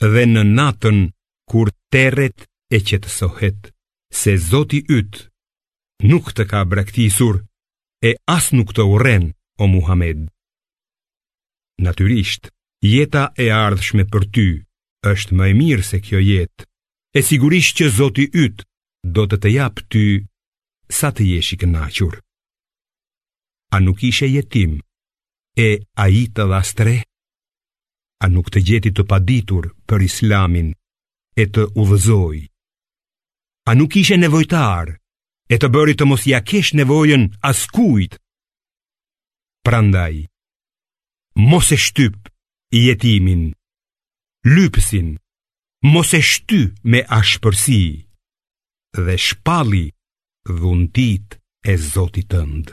dhe në natën kur terret e qetësohet, se Zoti yt nuk të ka braktisur e as nuk të urren o Muhammed. Natyrisht, jeta e ardhshme për ty është më e mirë se kjo jetë. E sigurisht që Zoti yt do të të japë ty sa të jesh i kënaqur. A nuk ishe jetim? E ai të dha A nuk të gjeti të paditur për islamin e të udhëzoi? A nuk ishe nevojtar e të bëri të mos ia kesh nevojën askujt? Prandaj, mos e shtyp jetimin, lypësin, mos e shty me ashpërsi dhe shpalli dhuntitë e zotit tënd.